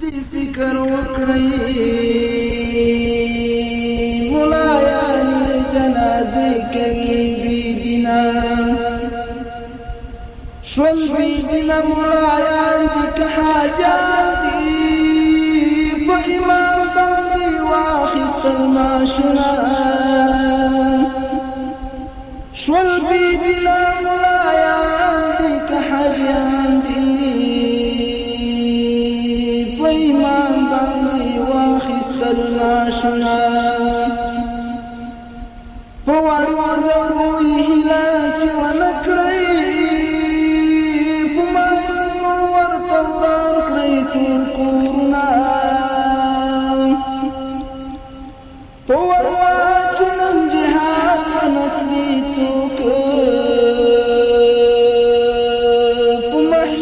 دی فکر وکړی مولایان جنازه کوي بی دینا شول بی دینا مولایان دي که حاجات دي په ایمان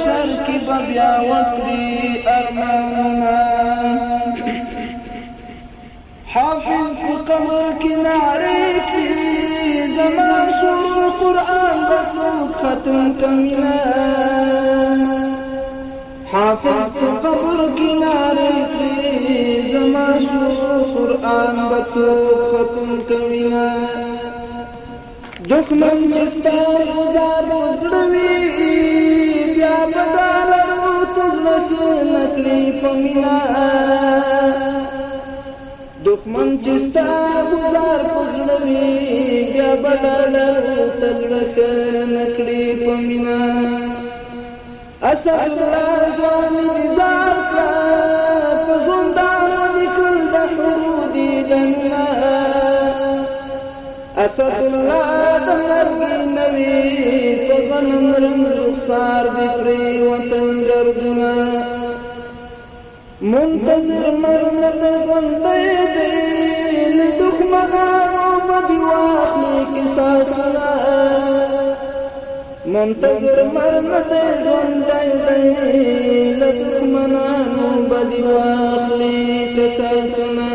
په محشر بیا وکړي ارمانونه حافظ په قبر کې نارې کړي زما شو قرآن د ختم کمینا حافظ په قبر کې نارې کړي زما شو قرآن د ختم کمینا دښمن چې ستاسو زار زړوي بیا بدل ورته ځل نکړي په مینا دښمن چې ستا گزار پزړوي بیا بدل تزړک نکړي په مینا اسد الله ځوان کا په د حدودي دنا الله د مرګ نوي په غنم رم رخسار دي پری وطن دردونه منتظر مرمت بندے دل دخمنانو بدی واخلی کساسنا منتظر مرمت بندے دل دخمنانو بدی واخلی کساسنا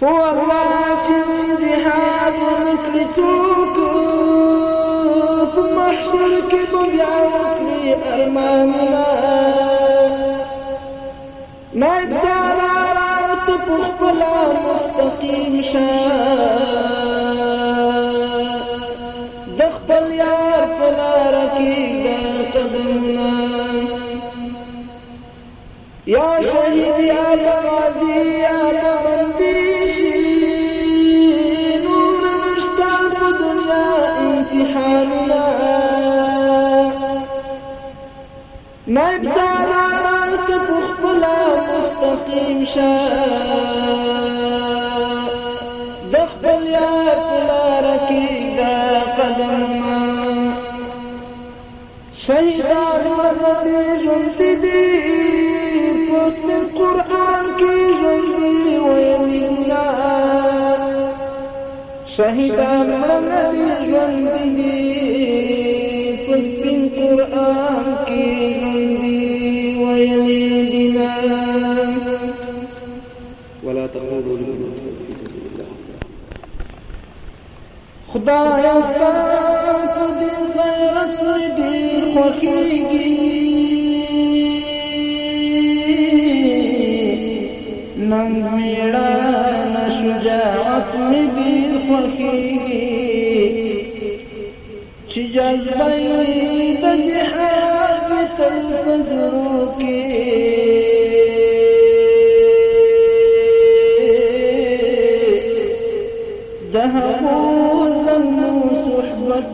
تو اللہ چن جہاد ونکلی توکو محشر کی بیا وکلی ارماننا نائب سالارات پخپلا مستقیم شا مستقیم دخبل یا پلا دا قدم شہیدان من قرآن کی جنتی ویلینا شہیدان مرد جنتی دی من قرآن خدای ستاسو د غیرت ډیر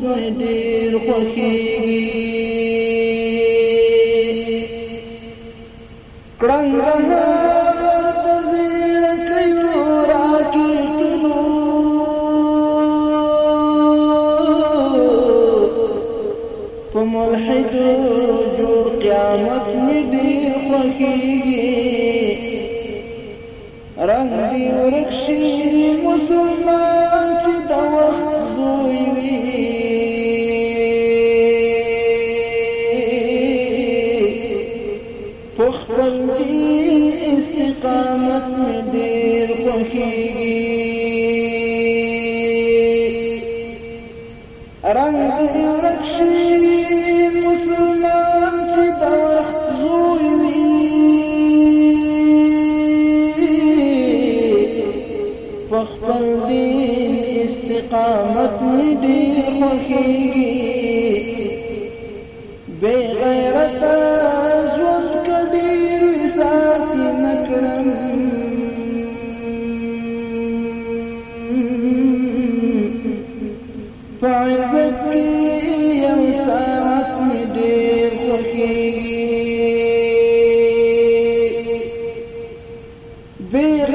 صحبت مې ډیر خوښیږي کړنګ ملحد جوړ قیامت می رنگ دی ورکشي مسلمان چې د وخت رنگ ورکشی مسلمان چې د وخت دین استقامت نه دی خوخیږي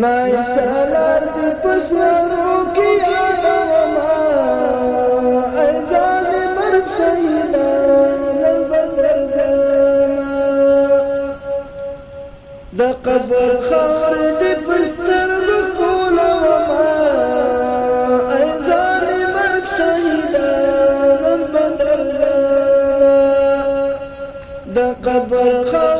میں سلط پسروں کی آدم قبر خار دی پستر بقول وما اے ظالمک شہیدان بدر دا قبر خار